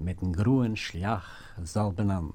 mit dem grünen Schliach soll benannt.